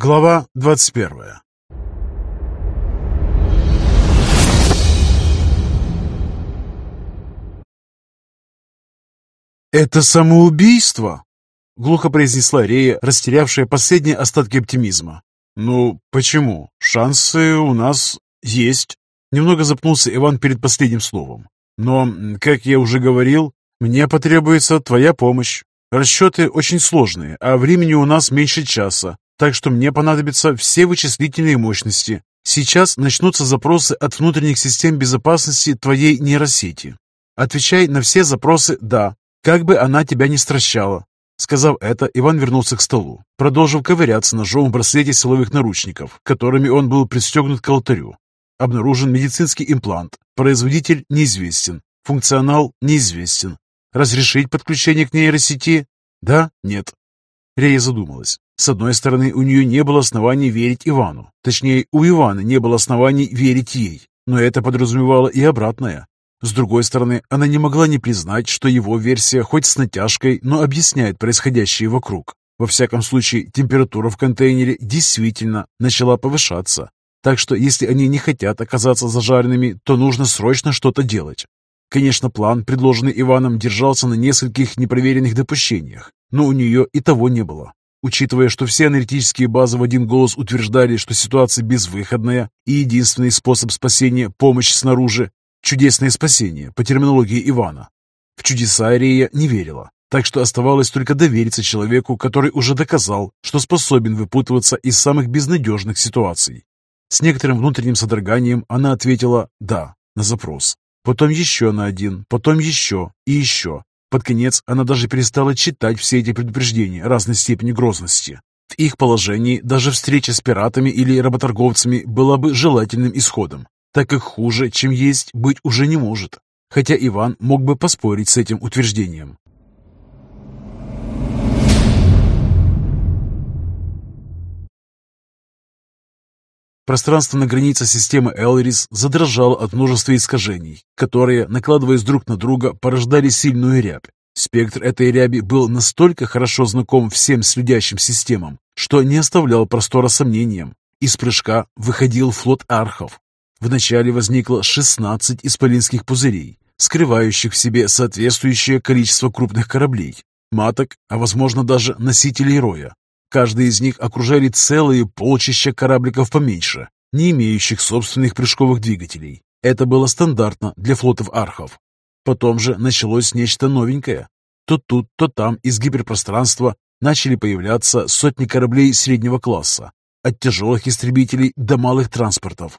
Глава 21 «Это самоубийство?» — глухо произнесла Рея, растерявшая последние остатки оптимизма. «Ну, почему? Шансы у нас есть». Немного запнулся Иван перед последним словом. «Но, как я уже говорил, мне потребуется твоя помощь. Расчеты очень сложные, а времени у нас меньше часа, так что мне понадобятся все вычислительные мощности. Сейчас начнутся запросы от внутренних систем безопасности твоей нейросети. Отвечай на все запросы «да», как бы она тебя не стращала. Сказав это, Иван вернулся к столу, продолжив ковыряться ножом в браслете силовых наручников, которыми он был пристегнут к алтарю. Обнаружен медицинский имплант. Производитель неизвестен. Функционал неизвестен. Разрешить подключение к нейросети? Да? Нет. Рея задумалась. С одной стороны, у нее не было оснований верить Ивану. Точнее, у Ивана не было оснований верить ей. Но это подразумевало и обратное. С другой стороны, она не могла не признать, что его версия хоть с натяжкой, но объясняет происходящее вокруг. Во всяком случае, температура в контейнере действительно начала повышаться. Так что, если они не хотят оказаться зажаренными, то нужно срочно что-то делать. Конечно, план, предложенный Иваном, держался на нескольких непроверенных допущениях, но у нее и того не было. Учитывая, что все аналитические базы в один голос утверждали, что ситуация безвыходная и единственный способ спасения – помощь снаружи, Чудесное спасение, по терминологии Ивана. В чудеса Арея не верила, так что оставалось только довериться человеку, который уже доказал, что способен выпутываться из самых безнадежных ситуаций. С некоторым внутренним содроганием она ответила «да» на запрос. Потом еще на один, потом еще и еще. Под конец она даже перестала читать все эти предупреждения разной степени грозности. В их положении даже встреча с пиратами или работорговцами была бы желательным исходом так как хуже, чем есть, быть уже не может. Хотя Иван мог бы поспорить с этим утверждением. Пространство на границе системы Элрис задрожало от множества искажений, которые, накладываясь друг на друга, порождали сильную рябь. Спектр этой ряби был настолько хорошо знаком всем следящим системам, что не оставлял простора сомнениям. Из прыжка выходил флот архов, Вначале возникло 16 исполинских пузырей, скрывающих в себе соответствующее количество крупных кораблей, маток, а возможно даже носителей роя. Каждый из них окружали целые полчища корабликов поменьше, не имеющих собственных прыжковых двигателей. Это было стандартно для флотов архов. Потом же началось нечто новенькое. То тут, то там из гиперпространства начали появляться сотни кораблей среднего класса, от тяжелых истребителей до малых транспортов,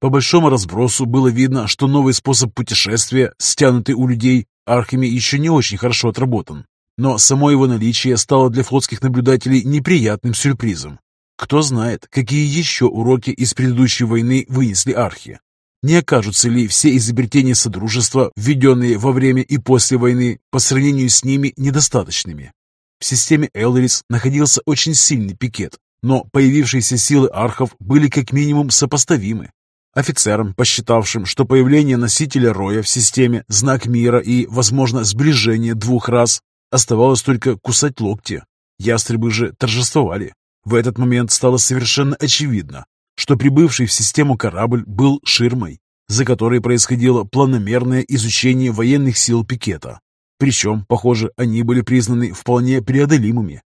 по большому разбросу было видно, что новый способ путешествия, стянутый у людей, архами еще не очень хорошо отработан. Но само его наличие стало для флотских наблюдателей неприятным сюрпризом. Кто знает, какие еще уроки из предыдущей войны вынесли архи. Не окажутся ли все изобретения Содружества, введенные во время и после войны, по сравнению с ними недостаточными? В системе Элрис находился очень сильный пикет, но появившиеся силы архов были как минимум сопоставимы. Офицерам, посчитавшим, что появление носителя роя в системе – знак мира и, возможно, сближение двух рас, оставалось только кусать локти. Ястребы же торжествовали. В этот момент стало совершенно очевидно, что прибывший в систему корабль был ширмой, за которой происходило планомерное изучение военных сил пикета. Причем, похоже, они были признаны вполне преодолимыми.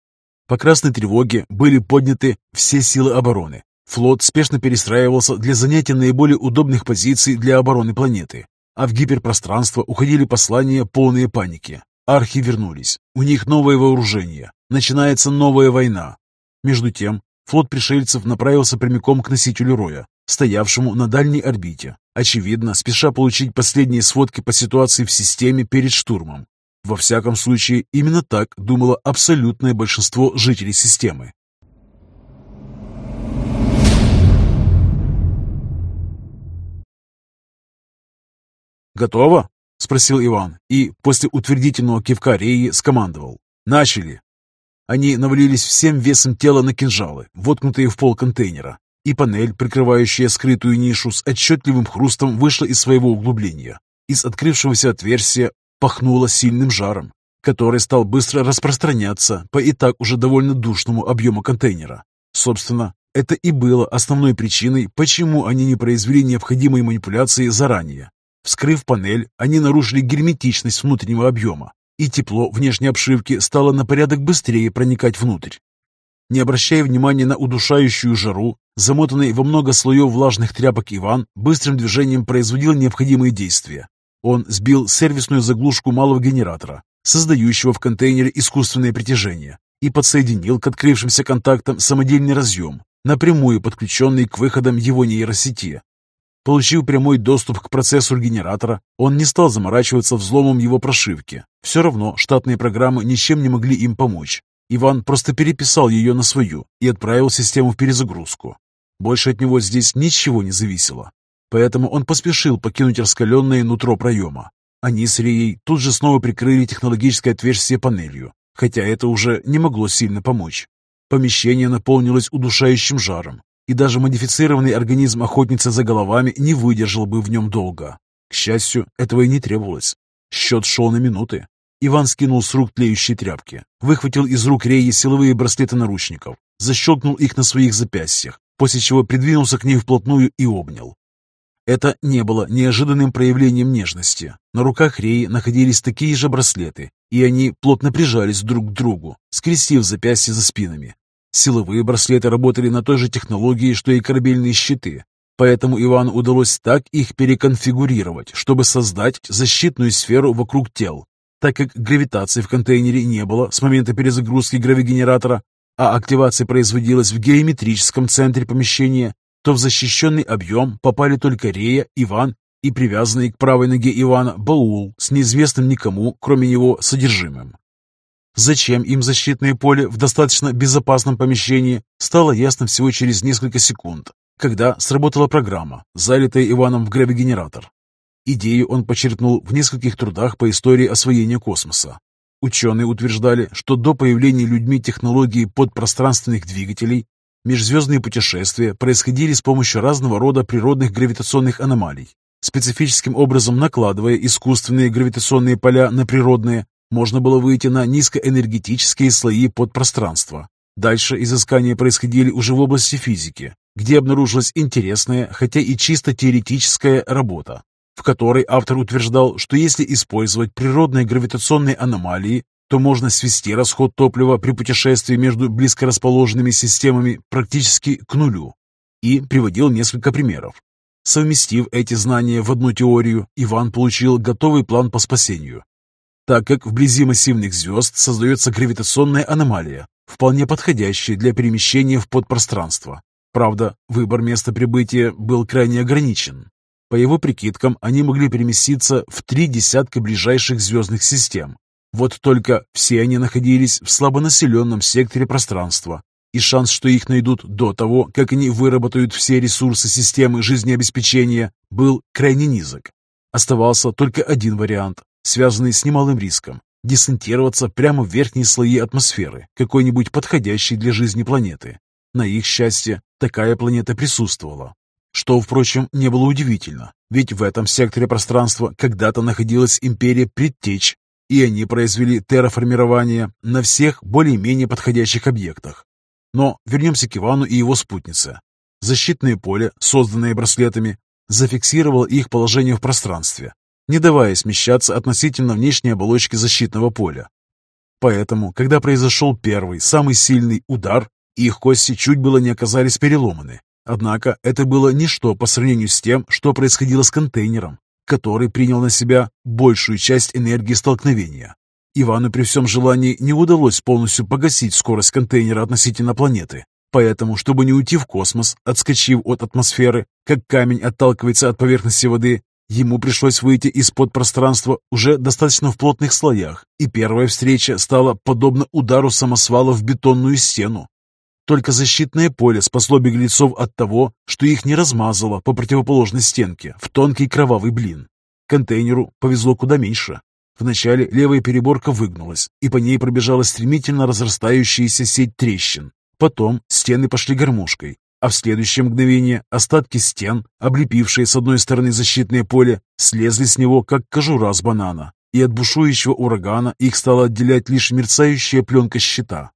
По красной тревоге были подняты все силы обороны, Флот спешно перестраивался для занятия наиболее удобных позиций для обороны планеты, а в гиперпространство уходили послания, полные паники. Архи вернулись. У них новое вооружение. Начинается новая война. Между тем, флот пришельцев направился прямиком к носителю Роя, стоявшему на дальней орбите, очевидно, спеша получить последние сводки по ситуации в системе перед штурмом. Во всяком случае, именно так думало абсолютное большинство жителей системы. «Готово?» — спросил Иван и после утвердительного кивка Реи скомандовал. «Начали!» Они навалились всем весом тела на кинжалы, воткнутые в пол контейнера, и панель, прикрывающая скрытую нишу, с отчетливым хрустом вышла из своего углубления. Из открывшегося отверстия пахнуло сильным жаром, который стал быстро распространяться по и так уже довольно душному объему контейнера. Собственно, это и было основной причиной, почему они не произвели необходимые манипуляции заранее. Вскрыв панель, они нарушили герметичность внутреннего объема, и тепло внешней обшивки стало на порядок быстрее проникать внутрь. Не обращая внимания на удушающую жару, замотанный во много слоев влажных тряпок Иван быстрым движением производил необходимые действия. Он сбил сервисную заглушку малого генератора, создающего в контейнере искусственное притяжение, и подсоединил к открывшимся контактам самодельный разъем, напрямую подключенный к выходам его нейросети. Получив прямой доступ к процессору генератора, он не стал заморачиваться взломом его прошивки. Все равно штатные программы ничем не могли им помочь. Иван просто переписал ее на свою и отправил систему в перезагрузку. Больше от него здесь ничего не зависело. Поэтому он поспешил покинуть раскаленное нутро проема. Они с Рией тут же снова прикрыли технологическое отверстие панелью, хотя это уже не могло сильно помочь. Помещение наполнилось удушающим жаром, и даже модифицированный организм охотницы за головами не выдержал бы в нем долго. К счастью, этого и не требовалось. Счет шел на минуты. Иван скинул с рук тлеющие тряпки, выхватил из рук Реи силовые браслеты наручников, защелкнул их на своих запястьях, после чего придвинулся к ней вплотную и обнял. Это не было неожиданным проявлением нежности. На руках Реи находились такие же браслеты, и они плотно прижались друг к другу, скрестив запястья за спинами. Силовые браслеты работали на той же технологии, что и корабельные щиты, поэтому Ивану удалось так их переконфигурировать, чтобы создать защитную сферу вокруг тел. Так как гравитации в контейнере не было с момента перезагрузки гравигенератора, а активация производилась в геометрическом центре помещения, то в защищенный объем попали только Рея, Иван и привязанный к правой ноге Ивана баул с неизвестным никому, кроме него, содержимым. Зачем им защитное поле в достаточно безопасном помещении, стало ясно всего через несколько секунд, когда сработала программа, залитая Иваном в гравигенератор. Идею он почерпнул в нескольких трудах по истории освоения космоса. Ученые утверждали, что до появления людьми технологии подпространственных двигателей межзвездные путешествия происходили с помощью разного рода природных гравитационных аномалий. Специфическим образом накладывая искусственные гравитационные поля на природные, можно было выйти на низкоэнергетические слои подпространства. Дальше изыскания происходили уже в области физики, где обнаружилась интересная, хотя и чисто теоретическая работа, в которой автор утверждал, что если использовать природные гравитационные аномалии, то можно свести расход топлива при путешествии между близко расположенными системами практически к нулю. И приводил несколько примеров. Совместив эти знания в одну теорию, Иван получил готовый план по спасению, так как вблизи массивных звезд создается гравитационная аномалия, вполне подходящая для перемещения в подпространство. Правда, выбор места прибытия был крайне ограничен. По его прикидкам, они могли переместиться в три десятка ближайших звездных систем. Вот только все они находились в слабонаселенном секторе пространства, и шанс, что их найдут до того, как они выработают все ресурсы системы жизнеобеспечения, был крайне низок. Оставался только один вариант связанный с немалым риском – десантироваться прямо в верхние слои атмосферы какой-нибудь подходящей для жизни планеты. На их счастье, такая планета присутствовала. Что, впрочем, не было удивительно, ведь в этом секторе пространства когда-то находилась империя предтеч, и они произвели терраформирование на всех более-менее подходящих объектах. Но вернемся к Ивану и его спутнице. Защитное поле, созданное браслетами, зафиксировало их положение в пространстве, не давая смещаться относительно внешней оболочки защитного поля. Поэтому, когда произошел первый, самый сильный удар, их кости чуть было не оказались переломаны. Однако это было ничто по сравнению с тем, что происходило с контейнером, который принял на себя большую часть энергии столкновения. Ивану при всем желании не удалось полностью погасить скорость контейнера относительно планеты. Поэтому, чтобы не уйти в космос, отскочив от атмосферы, как камень отталкивается от поверхности воды, Ему пришлось выйти из-под пространства уже достаточно в плотных слоях, и первая встреча стала подобно удару самосвала в бетонную стену. Только защитное поле спасло беглецов от того, что их не размазало по противоположной стенке в тонкий кровавый блин. Контейнеру повезло куда меньше. Вначале левая переборка выгнулась, и по ней пробежала стремительно разрастающаяся сеть трещин. Потом стены пошли гармошкой, а в следующее мгновение остатки стен, облепившие с одной стороны защитное поле, слезли с него, как кожура с банана, и от бушующего урагана их стала отделять лишь мерцающая пленка щита.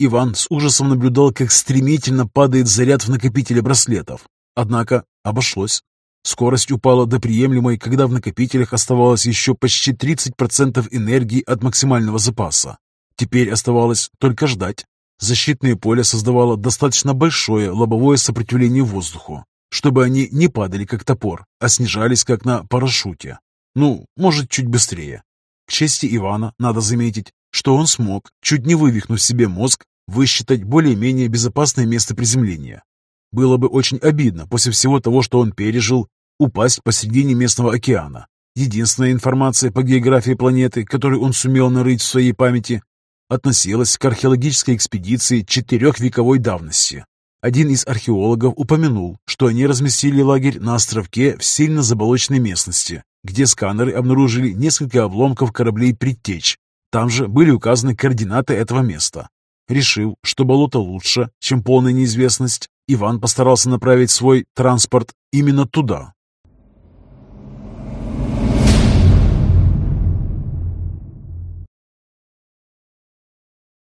Иван с ужасом наблюдал, как стремительно падает заряд в накопителе браслетов. Однако обошлось. Скорость упала до приемлемой, когда в накопителях оставалось еще почти 30% энергии от максимального запаса. Теперь оставалось только ждать. Защитное поле создавало достаточно большое лобовое сопротивление воздуху, чтобы они не падали как топор, а снижались как на парашюте. Ну, может, чуть быстрее. К чести Ивана, надо заметить, что он смог, чуть не вывихнув себе мозг, высчитать более-менее безопасное место приземления. Было бы очень обидно после всего того, что он пережил, упасть посредине местного океана. Единственная информация по географии планеты, которую он сумел нарыть в своей памяти, относилась к археологической экспедиции четырехвековой давности. Один из археологов упомянул, что они разместили лагерь на островке в сильно заболоченной местности, где сканеры обнаружили несколько обломков кораблей «Предтеч». Там же были указаны координаты этого места. Решив, что болото лучше, чем полная неизвестность, Иван постарался направить свой транспорт именно туда.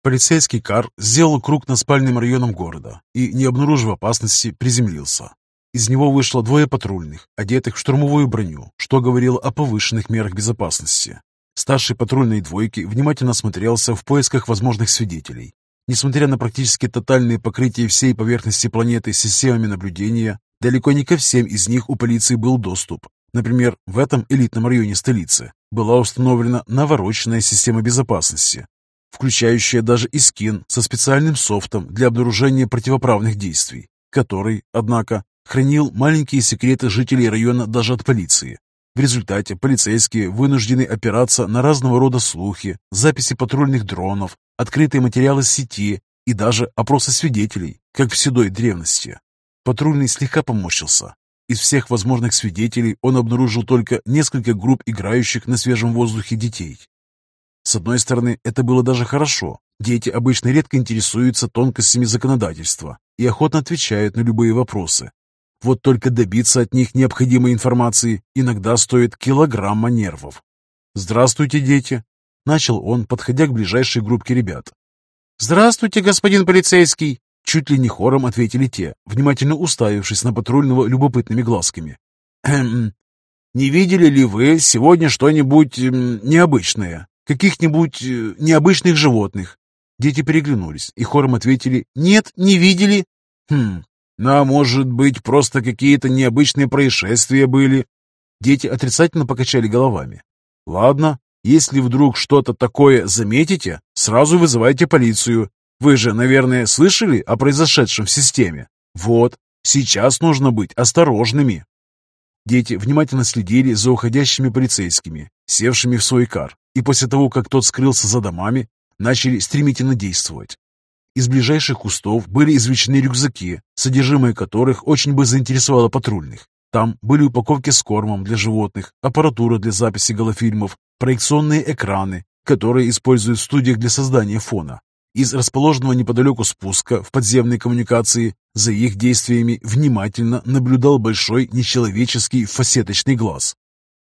Полицейский кар сделал круг над спальным районом города и, не обнаружив опасности, приземлился. Из него вышло двое патрульных, одетых в штурмовую броню, что говорило о повышенных мерах безопасности. Старший патрульной двойки внимательно смотрелся в поисках возможных свидетелей Несмотря на практически тотальное покрытие всей поверхности планеты системами наблюдения, далеко не ко всем из них у полиции был доступ. Например, в этом элитном районе столицы была установлена навороченная система безопасности, включающая даже и скин со специальным софтом для обнаружения противоправных действий, который, однако, хранил маленькие секреты жителей района даже от полиции. В результате полицейские вынуждены опираться на разного рода слухи, записи патрульных дронов, открытые материалы сети и даже опросы свидетелей, как в седой древности. Патрульный слегка поморщился. Из всех возможных свидетелей он обнаружил только несколько групп играющих на свежем воздухе детей. С одной стороны, это было даже хорошо. Дети обычно редко интересуются тонкостями законодательства и охотно отвечают на любые вопросы. Вот только добиться от них необходимой информации иногда стоит килограмма нервов. «Здравствуйте, дети!» Начал он, подходя к ближайшей группке ребят. «Здравствуйте, господин полицейский!» Чуть ли не хором ответили те, внимательно уставившись на патрульного любопытными глазками. «Эм, не видели ли вы сегодня что-нибудь эм, необычное? Каких-нибудь э, необычных животных?» Дети переглянулись и хором ответили «Нет, не видели». «Хм, ну а может быть, просто какие-то необычные происшествия были?» Дети отрицательно покачали головами. «Ладно, если вдруг что-то такое заметите, сразу вызывайте полицию. Вы же, наверное, слышали о произошедшем в системе? Вот, сейчас нужно быть осторожными. Дети внимательно следили за уходящими полицейскими, севшими в свой кар, и после того, как тот скрылся за домами, начали стремительно действовать. Из ближайших кустов были извлечены рюкзаки, содержимое которых очень бы заинтересовало патрульных. Там были упаковки с кормом для животных, аппаратура для записи голофильмов, проекционные экраны, которые используют в студиях для создания фона. Из расположенного неподалеку спуска в подземной коммуникации за их действиями внимательно наблюдал большой нечеловеческий фасеточный глаз.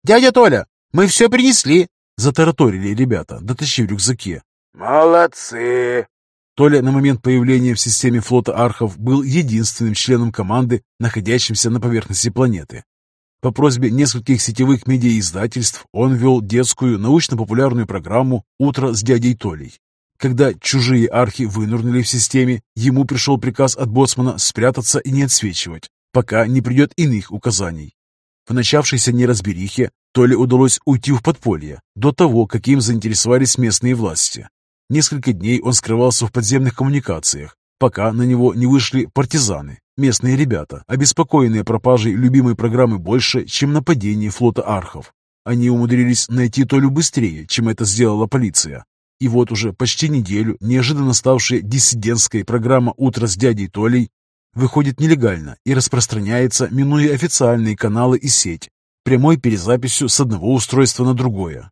«Дядя Толя, мы все принесли!» – затараторили ребята, дотащив рюкзаки. «Молодцы!» Толя на момент появления в системе флота Архов был единственным членом команды, находящимся на поверхности планеты. По просьбе нескольких сетевых медиаиздательств он вел детскую научно-популярную программу «Утро с дядей Толей». Когда чужие архи вынырнули в системе, ему пришел приказ от боцмана спрятаться и не отсвечивать, пока не придет иных указаний. В начавшейся неразберихе Толе удалось уйти в подполье до того, как им заинтересовались местные власти. Несколько дней он скрывался в подземных коммуникациях, пока на него не вышли партизаны, местные ребята, обеспокоенные пропажей любимой программы больше, чем нападение флота архов. Они умудрились найти Толю быстрее, чем это сделала полиция. И вот уже почти неделю неожиданно ставшая диссидентской программа «Утро с дядей Толей» выходит нелегально и распространяется, минуя официальные каналы и сеть, прямой перезаписью с одного устройства на другое.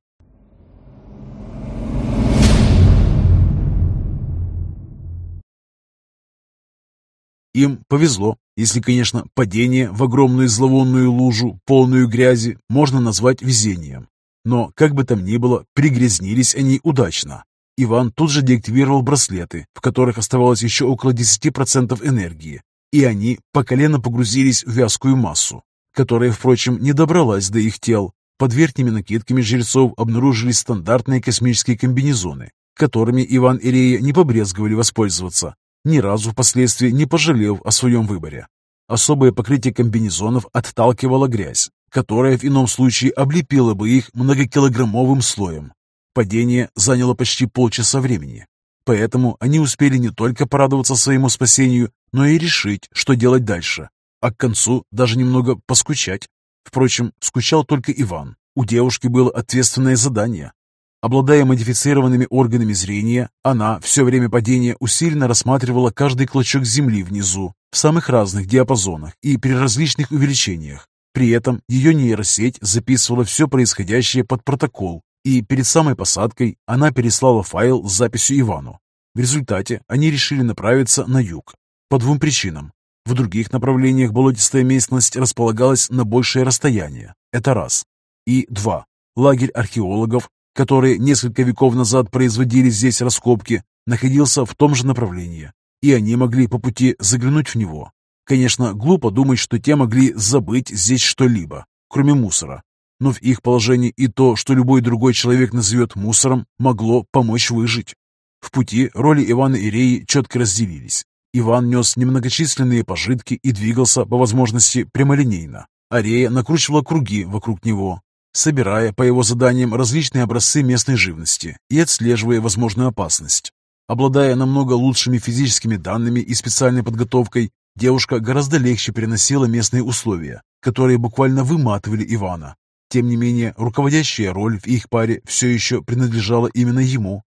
Им повезло, если, конечно, падение в огромную зловонную лужу, полную грязи, можно назвать везением. Но, как бы там ни было, пригрязнились они удачно. Иван тут же деактивировал браслеты, в которых оставалось еще около 10% энергии, и они по колено погрузились в вязкую массу, которая, впрочем, не добралась до их тел. Под верхними накидками жрецов обнаружились стандартные космические комбинезоны, которыми Иван и Рея не побрезговали воспользоваться, ни разу впоследствии не пожалев о своем выборе. Особое покрытие комбинезонов отталкивало грязь, которая в ином случае облепила бы их многокилограммовым слоем. Падение заняло почти полчаса времени, поэтому они успели не только порадоваться своему спасению, но и решить, что делать дальше, а к концу даже немного поскучать. Впрочем, скучал только Иван. У девушки было ответственное задание. Обладая модифицированными органами зрения, она все время падения усиленно рассматривала каждый клочок земли внизу, в самых разных диапазонах и при различных увеличениях. При этом ее нейросеть записывала все происходящее под протокол и перед самой посадкой она переслала файл с записью Ивану. В результате они решили направиться на юг. По двум причинам. В других направлениях болотистая местность располагалась на большее расстояние. Это раз. И два. Лагерь археологов, которые несколько веков назад производили здесь раскопки, находился в том же направлении, и они могли по пути заглянуть в него. Конечно, глупо думать, что те могли забыть здесь что-либо, кроме мусора, но в их положении и то, что любой другой человек назовет мусором, могло помочь выжить. В пути роли Ивана и Реи четко разделились. Иван нес немногочисленные пожитки и двигался, по возможности, прямолинейно, а Рея накручивала круги вокруг него, собирая по его заданиям различные образцы местной живности и отслеживая возможную опасность. Обладая намного лучшими физическими данными и специальной подготовкой, девушка гораздо легче переносила местные условия, которые буквально выматывали Ивана, тем не менее, руководящая роль в их паре все еще принадлежала именно ему.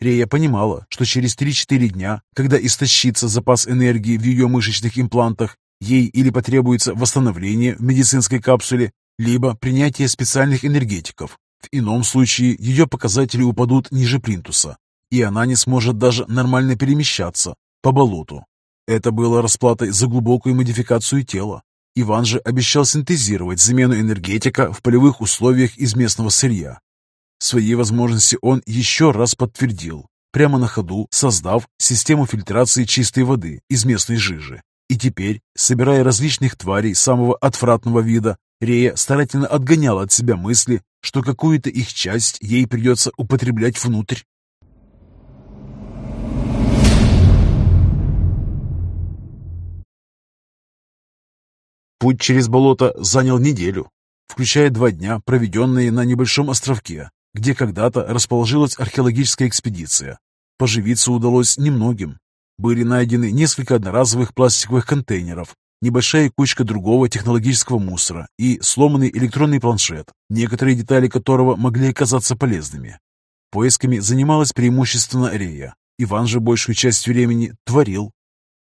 Рея понимала, что через 3-4 дня, когда истощится запас энергии в ее мышечных имплантах, ей или потребуется восстановление в медицинской капсуле, либо принятие специальных энергетиков. В ином случае ее показатели упадут ниже плинтуса, и она не сможет даже нормально перемещаться по болоту. Это было расплатой за глубокую модификацию тела, Иван же обещал синтезировать замену энергетика в полевых условиях из местного сырья. Свои возможности он еще раз подтвердил, прямо на ходу создав систему фильтрации чистой воды из местной жижи. И теперь, собирая различных тварей самого отвратного вида, Рея старательно отгоняла от себя мысли, что какую-то их часть ей придется употреблять внутрь. Путь через болото занял неделю, включая два дня, проведенные на небольшом островке, где когда-то расположилась археологическая экспедиция. Поживиться удалось немногим. Были найдены несколько одноразовых пластиковых контейнеров, небольшая кучка другого технологического мусора и сломанный электронный планшет, некоторые детали которого могли оказаться полезными. Поисками занималась преимущественно Рея. Иван же большую часть времени творил,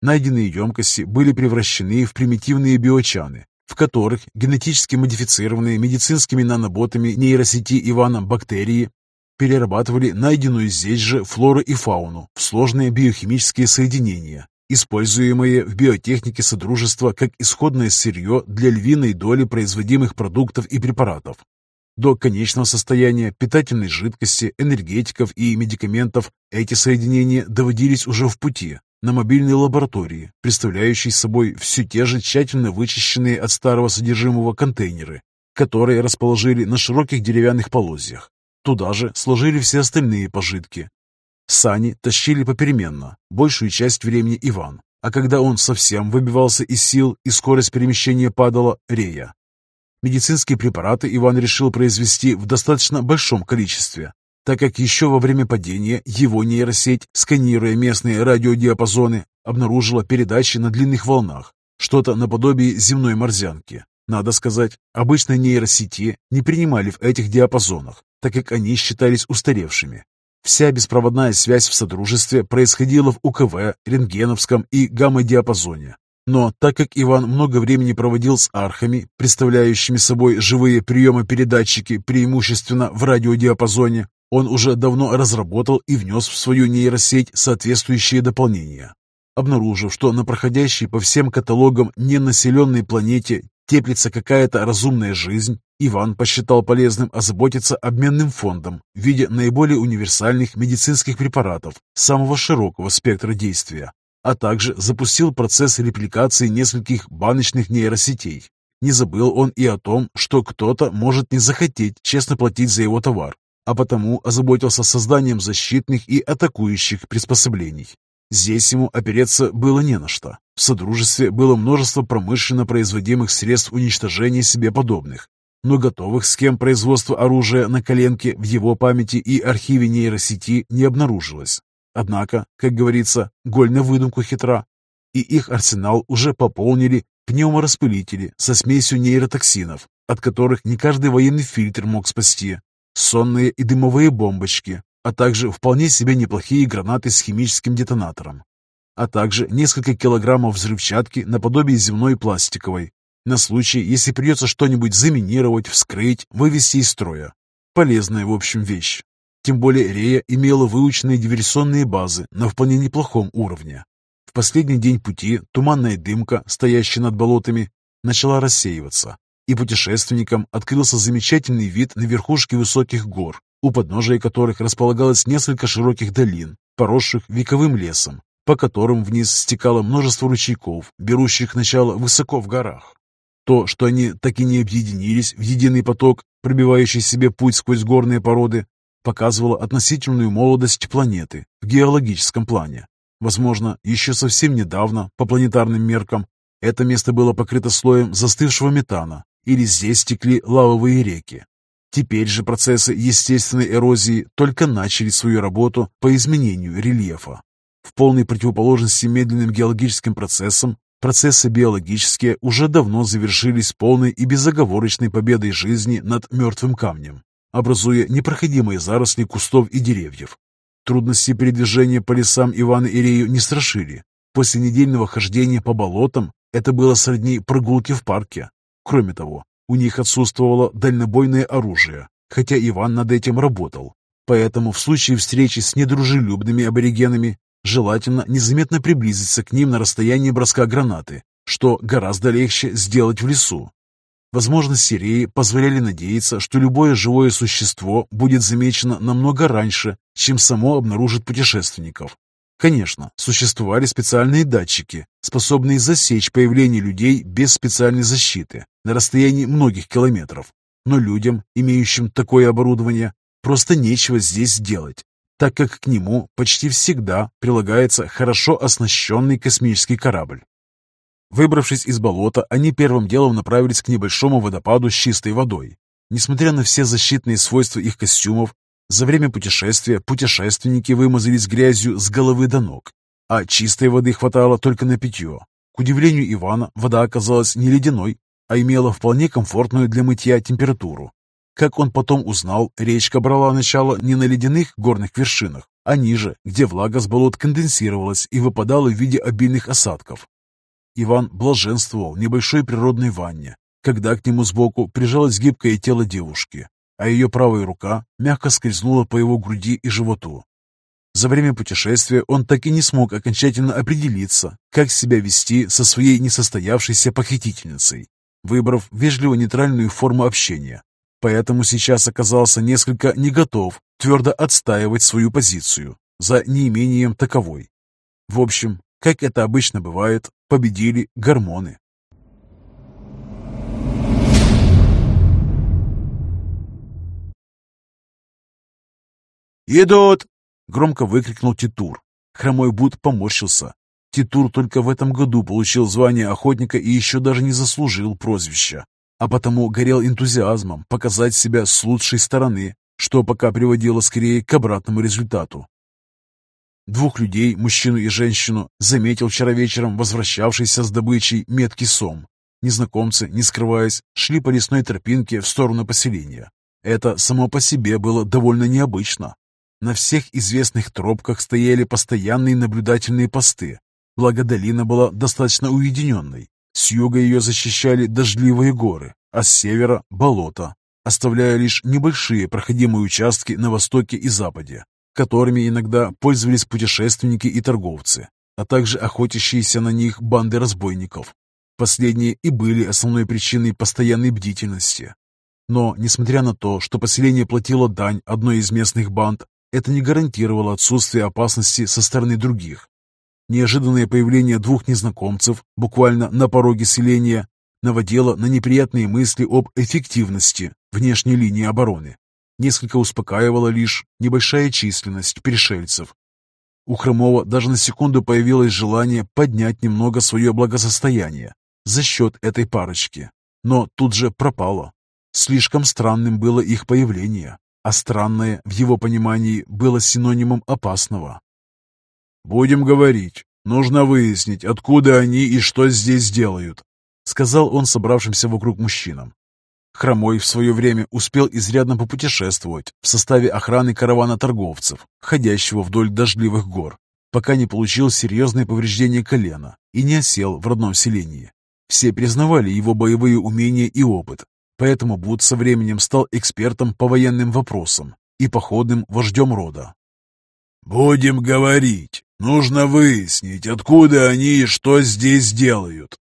Найденные емкости были превращены в примитивные биочаны, в которых генетически модифицированные медицинскими наноботами нейросети Ивана бактерии перерабатывали найденную здесь же флору и фауну в сложные биохимические соединения, используемые в биотехнике Содружества как исходное сырье для львиной доли производимых продуктов и препаратов. До конечного состояния питательной жидкости, энергетиков и медикаментов эти соединения доводились уже в пути, на мобильной лаборатории, представляющей собой все те же тщательно вычищенные от старого содержимого контейнеры, которые расположили на широких деревянных полозьях. Туда же сложили все остальные пожитки. Сани тащили попеременно, большую часть времени Иван, а когда он совсем выбивался из сил и скорость перемещения падала, Рея. Медицинские препараты Иван решил произвести в достаточно большом количестве, так как еще во время падения его нейросеть, сканируя местные радиодиапазоны, обнаружила передачи на длинных волнах, что-то наподобие земной морзянки. Надо сказать, обычные нейросети не принимали в этих диапазонах, так как они считались устаревшими. Вся беспроводная связь в Содружестве происходила в УКВ, рентгеновском и гамма-диапазоне. Но так как Иван много времени проводил с архами, представляющими собой живые приемы-передатчики преимущественно в радиодиапазоне, он уже давно разработал и внес в свою нейросеть соответствующие дополнения. Обнаружив, что на проходящей по всем каталогам ненаселенной планете теплится какая-то разумная жизнь, Иван посчитал полезным озаботиться обменным фондом в виде наиболее универсальных медицинских препаратов самого широкого спектра действия, а также запустил процесс репликации нескольких баночных нейросетей. Не забыл он и о том, что кто-то может не захотеть честно платить за его товар, а потому озаботился созданием защитных и атакующих приспособлений. Здесь ему опереться было не на что. В Содружестве было множество промышленно производимых средств уничтожения себе подобных, но готовых схем производства оружия на коленке в его памяти и архиве нейросети не обнаружилось. Однако, как говорится, голь на выдумку хитра, и их арсенал уже пополнили пневмораспылители со смесью нейротоксинов, от которых не каждый военный фильтр мог спасти, сонные и дымовые бомбочки, а также вполне себе неплохие гранаты с химическим детонатором, а также несколько килограммов взрывчатки наподобие земной пластиковой, на случай, если придется что-нибудь заминировать, вскрыть, вывести из строя. Полезная, в общем, вещь. Тем более Рея имела выученные диверсионные базы на вполне неплохом уровне. В последний день пути туманная дымка, стоящая над болотами, начала рассеиваться, и путешественникам открылся замечательный вид на верхушки высоких гор, у подножия которых располагалось несколько широких долин, поросших вековым лесом, по которым вниз стекало множество ручейков, берущих начало высоко в горах. То, что они так и не объединились в единый поток, пробивающий себе путь сквозь горные породы, показывало относительную молодость планеты в геологическом плане. Возможно, еще совсем недавно, по планетарным меркам, это место было покрыто слоем застывшего метана, или здесь текли лавовые реки. Теперь же процессы естественной эрозии только начали свою работу по изменению рельефа. В полной противоположности медленным геологическим процессам, процессы биологические уже давно завершились полной и безоговорочной победой жизни над мертвым камнем образуя непроходимые заросли кустов и деревьев. Трудности передвижения по лесам Ивана и Рею не страшили. После недельного хождения по болотам это было сродни прогулки в парке. Кроме того, у них отсутствовало дальнобойное оружие, хотя Иван над этим работал. Поэтому в случае встречи с недружелюбными аборигенами желательно незаметно приблизиться к ним на расстояние броска гранаты, что гораздо легче сделать в лесу. Возможности Реи позволяли надеяться, что любое живое существо будет замечено намного раньше, чем само обнаружит путешественников. Конечно, существовали специальные датчики, способные засечь появление людей без специальной защиты на расстоянии многих километров. Но людям, имеющим такое оборудование, просто нечего здесь делать, так как к нему почти всегда прилагается хорошо оснащенный космический корабль. Выбравшись из болота, они первым делом направились к небольшому водопаду с чистой водой. Несмотря на все защитные свойства их костюмов, за время путешествия путешественники вымазались грязью с головы до ног, а чистой воды хватало только на питье. К удивлению Ивана, вода оказалась не ледяной, а имела вполне комфортную для мытья температуру. Как он потом узнал, речка брала начало не на ледяных горных вершинах, а ниже, где влага с болот конденсировалась и выпадала в виде обильных осадков. Иван блаженствовал в небольшой природной ванне, когда к нему сбоку прижалось гибкое тело девушки, а ее правая рука мягко скользнула по его груди и животу. За время путешествия он так и не смог окончательно определиться, как себя вести со своей несостоявшейся похитительницей, выбрав вежливо-нейтральную форму общения. Поэтому сейчас оказался несколько не готов твердо отстаивать свою позицию за неимением таковой. В общем, как это обычно бывает, победили гормоны. «Идут!» — громко выкрикнул Титур. Хромой Буд поморщился. Титур только в этом году получил звание охотника и еще даже не заслужил прозвища, а потому горел энтузиазмом показать себя с лучшей стороны, что пока приводило скорее к обратному результату. Двух людей, мужчину и женщину, заметил вчера вечером возвращавшийся с добычей меткий сом. Незнакомцы, не скрываясь, шли по лесной тропинке в сторону поселения. Это само по себе было довольно необычно. На всех известных тропках стояли постоянные наблюдательные посты. Благо долина была достаточно уединенной. С юга ее защищали дождливые горы, а с севера – болото, оставляя лишь небольшие проходимые участки на востоке и западе которыми иногда пользовались путешественники и торговцы, а также охотящиеся на них банды разбойников. Последние и были основной причиной постоянной бдительности. Но, несмотря на то, что поселение платило дань одной из местных банд, это не гарантировало отсутствие опасности со стороны других. Неожиданное появление двух незнакомцев буквально на пороге селения наводило на неприятные мысли об эффективности внешней линии обороны. Несколько успокаивала лишь небольшая численность пришельцев. У Хромова даже на секунду появилось желание поднять немного свое благосостояние за счет этой парочки, но тут же пропало. Слишком странным было их появление, а странное в его понимании было синонимом опасного. «Будем говорить. Нужно выяснить, откуда они и что здесь делают», сказал он собравшимся вокруг мужчинам. Хромой в свое время успел изрядно попутешествовать в составе охраны каравана торговцев, ходящего вдоль дождливых гор, пока не получил серьезные повреждения колена и не осел в родном селении. Все признавали его боевые умения и опыт, поэтому Буд со временем стал экспертом по военным вопросам и походным вождем рода. «Будем говорить. Нужно выяснить, откуда они и что здесь делают»,